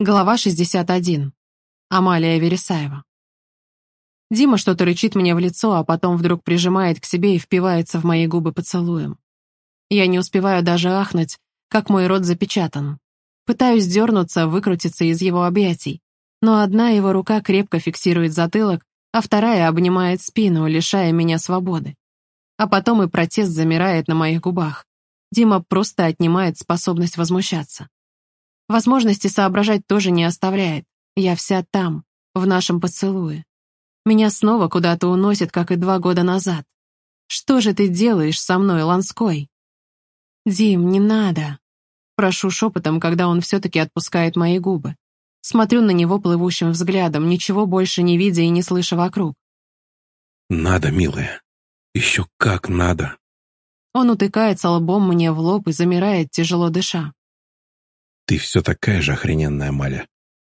Глава 61. Амалия Вересаева. Дима что-то рычит мне в лицо, а потом вдруг прижимает к себе и впивается в мои губы поцелуем. Я не успеваю даже ахнуть, как мой рот запечатан. Пытаюсь дернуться, выкрутиться из его объятий, но одна его рука крепко фиксирует затылок, а вторая обнимает спину, лишая меня свободы. А потом и протест замирает на моих губах. Дима просто отнимает способность возмущаться. Возможности соображать тоже не оставляет. Я вся там, в нашем поцелуе. Меня снова куда-то уносит, как и два года назад. Что же ты делаешь со мной, Ланской? Дим, не надо. Прошу шепотом, когда он все-таки отпускает мои губы. Смотрю на него плывущим взглядом, ничего больше не видя и не слыша вокруг. «Надо, милая. Еще как надо!» Он утыкается лбом мне в лоб и замирает, тяжело дыша. Ты все такая же охрененная, Маля.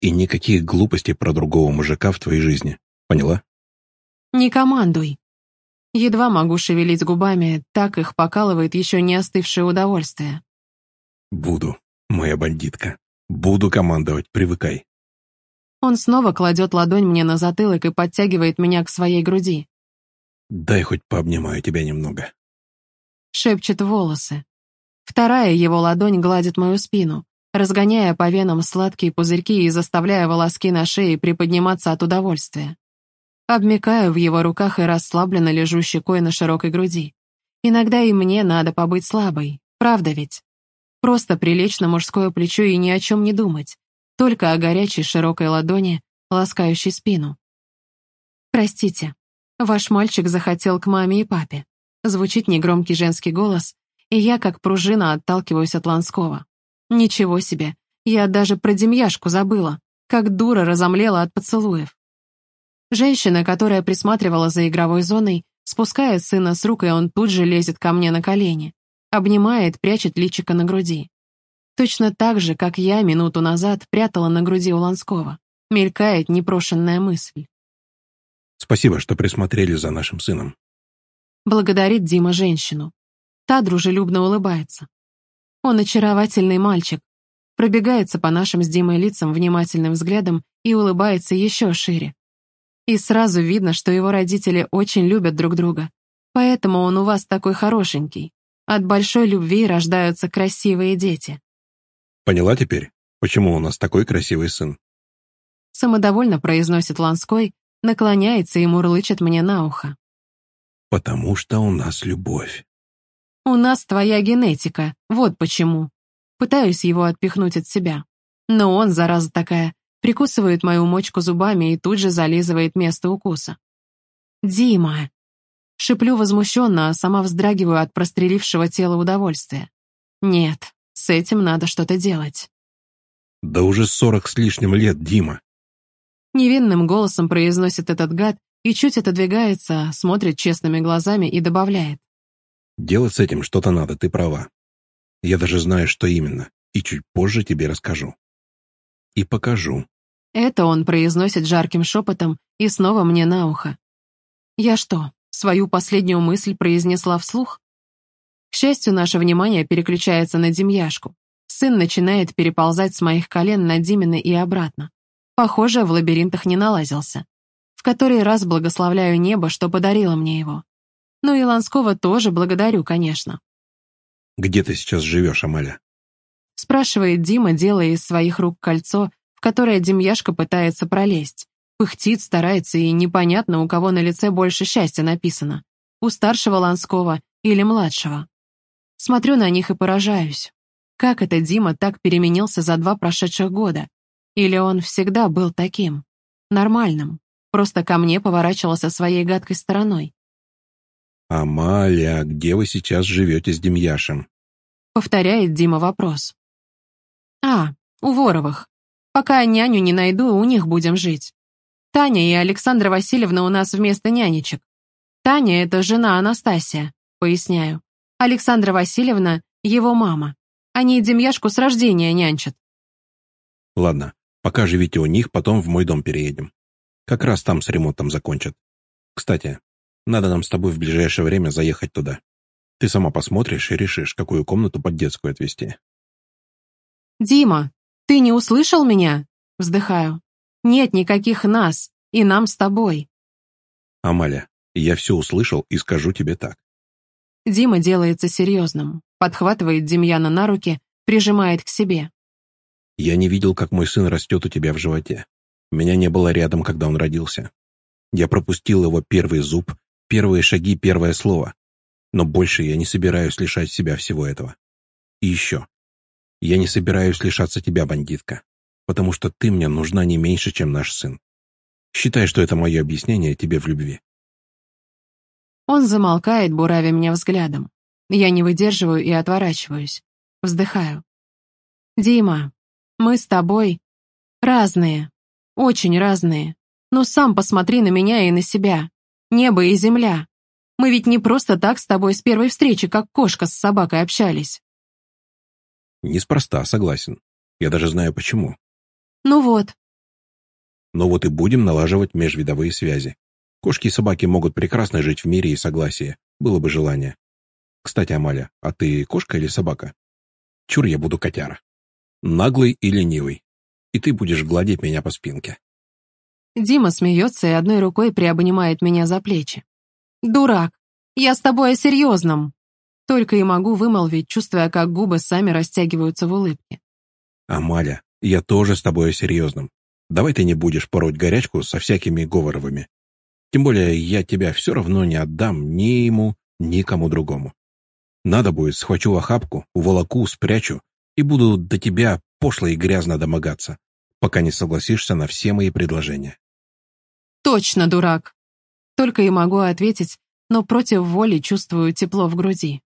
И никаких глупостей про другого мужика в твоей жизни. Поняла? Не командуй. Едва могу шевелить губами, так их покалывает еще не остывшее удовольствие. Буду, моя бандитка. Буду командовать, привыкай. Он снова кладет ладонь мне на затылок и подтягивает меня к своей груди. Дай хоть пообнимаю тебя немного. Шепчет волосы. Вторая его ладонь гладит мою спину разгоняя по венам сладкие пузырьки и заставляя волоски на шее приподниматься от удовольствия. Обмикаю в его руках и расслабленно лежу щекой на широкой груди. Иногда и мне надо побыть слабой, правда ведь? Просто прилечь на мужское плечо и ни о чем не думать, только о горячей широкой ладони, ласкающей спину. «Простите, ваш мальчик захотел к маме и папе». Звучит негромкий женский голос, и я, как пружина, отталкиваюсь от Ланского. Ничего себе, я даже про Демьяшку забыла, как дура разомлела от поцелуев. Женщина, которая присматривала за игровой зоной, спускает сына с рук, и он тут же лезет ко мне на колени, обнимает, прячет личико на груди. Точно так же, как я минуту назад прятала на груди у Ланского. Мелькает непрошенная мысль. «Спасибо, что присмотрели за нашим сыном», Благодарит Дима женщину. Та дружелюбно улыбается. Он очаровательный мальчик. Пробегается по нашим с Димой лицам внимательным взглядом и улыбается еще шире. И сразу видно, что его родители очень любят друг друга. Поэтому он у вас такой хорошенький. От большой любви рождаются красивые дети. Поняла теперь, почему у нас такой красивый сын? Самодовольно произносит Ланской, наклоняется и мурлычет мне на ухо. Потому что у нас любовь. «У нас твоя генетика, вот почему». Пытаюсь его отпихнуть от себя. Но он, зараза такая, прикусывает мою мочку зубами и тут же зализывает место укуса. «Дима!» Шиплю возмущенно, а сама вздрагиваю от прострелившего тела удовольствия. «Нет, с этим надо что-то делать». «Да уже сорок с лишним лет, Дима!» Невинным голосом произносит этот гад и чуть отодвигается, смотрит честными глазами и добавляет. Делать с этим что-то надо, ты права. Я даже знаю, что именно, и чуть позже тебе расскажу. И покажу. Это он произносит жарким шепотом и снова мне на ухо. Я что, свою последнюю мысль произнесла вслух? К счастью, наше внимание переключается на Демьяшку. Сын начинает переползать с моих колен на Димины и обратно. Похоже, в лабиринтах не налазился. В который раз благословляю небо, что подарило мне его. Ну и Ланского тоже благодарю, конечно. «Где ты сейчас живешь, Амаля?» Спрашивает Дима, делая из своих рук кольцо, в которое Демьяшка пытается пролезть. Пыхтит, старается, и непонятно, у кого на лице больше счастья написано. У старшего Ланского или младшего. Смотрю на них и поражаюсь. Как это Дима так переменился за два прошедших года? Или он всегда был таким? Нормальным. Просто ко мне поворачивался своей гадкой стороной. «Амалия, где вы сейчас живете с Демьяшем?» Повторяет Дима вопрос. «А, у Воровых. Пока няню не найду, у них будем жить. Таня и Александра Васильевна у нас вместо нянечек. Таня — это жена Анастасия, поясняю. Александра Васильевна — его мама. Они Демьяшку с рождения нянчат». «Ладно, пока живите у них, потом в мой дом переедем. Как раз там с ремонтом закончат. Кстати, надо нам с тобой в ближайшее время заехать туда. Ты сама посмотришь и решишь, какую комнату под детскую отвезти. «Дима, ты «Ты не услышал меня?» — вздыхаю. «Нет никаких нас, и нам с тобой». «Амаля, я все услышал и скажу тебе так». Дима делается серьезным, подхватывает Демьяна на руки, прижимает к себе. «Я не видел, как мой сын растет у тебя в животе. Меня не было рядом, когда он родился. Я пропустил его первый зуб, первые шаги, первое слово. Но больше я не собираюсь лишать себя всего этого. И еще. Я не собираюсь лишаться тебя, бандитка, потому что ты мне нужна не меньше, чем наш сын. Считай, что это мое объяснение тебе в любви. Он замолкает, буравя меня взглядом. Я не выдерживаю и отворачиваюсь. Вздыхаю. «Дима, мы с тобой разные, очень разные. Но сам посмотри на меня и на себя. Небо и земля. Мы ведь не просто так с тобой с первой встречи, как кошка с собакой, общались». Неспроста, согласен. Я даже знаю почему. Ну вот. Но вот и будем налаживать межвидовые связи. Кошки и собаки могут прекрасно жить в мире и согласии, было бы желание. Кстати, Амаля, а ты кошка или собака? Чур я буду котяра. Наглый и ленивый. И ты будешь гладить меня по спинке. Дима смеется и одной рукой приобнимает меня за плечи. «Дурак! Я с тобой о серьезном!» Только и могу вымолвить, чувствуя, как губы сами растягиваются в улыбке. «Амаля, я тоже с тобой о серьезном. Давай ты не будешь пороть горячку со всякими говоровыми. Тем более я тебя все равно не отдам ни ему, ни кому другому. Надо будет, схвачу в охапку, уволоку, спрячу и буду до тебя пошло и грязно домогаться, пока не согласишься на все мои предложения». «Точно, дурак!» Только и могу ответить, но против воли чувствую тепло в груди.